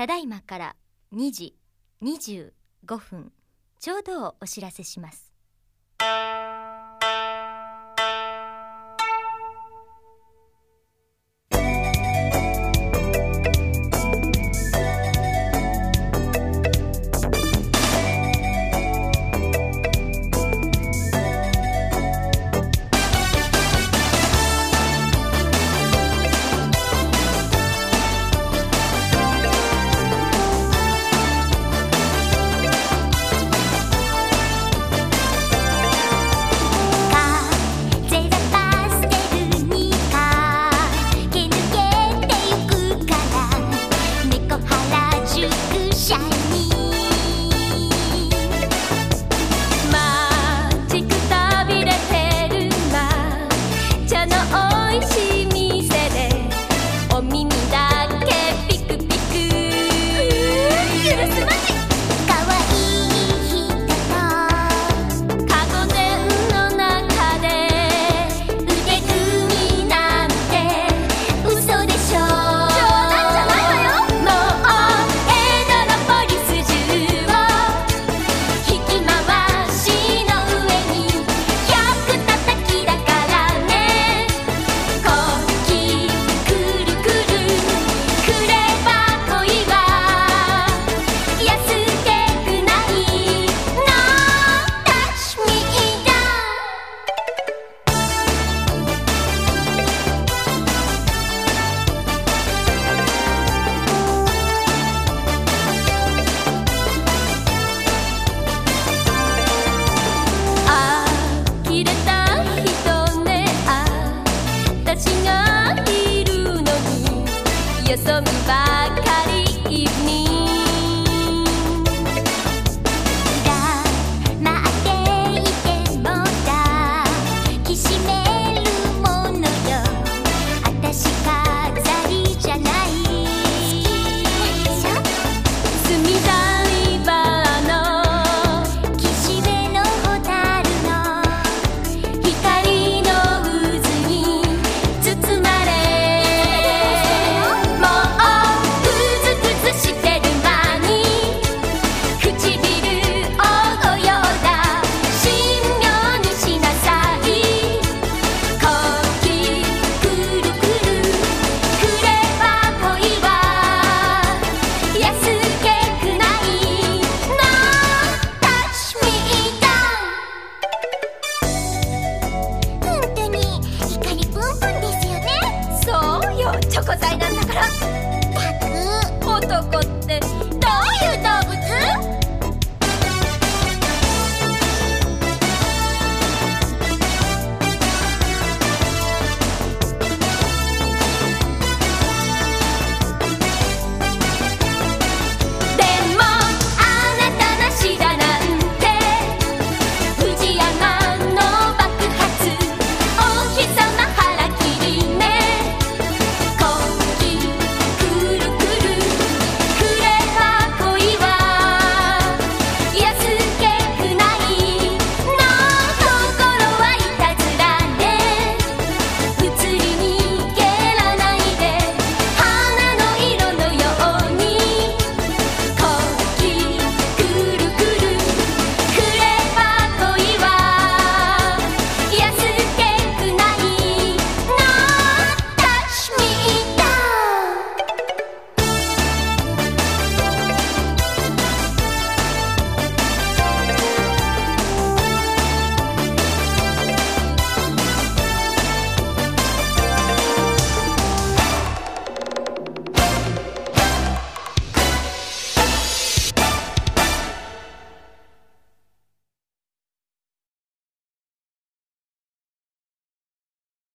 ただいまから2時25分ちょうどをお知らせします。私がいるのに。よそ見ば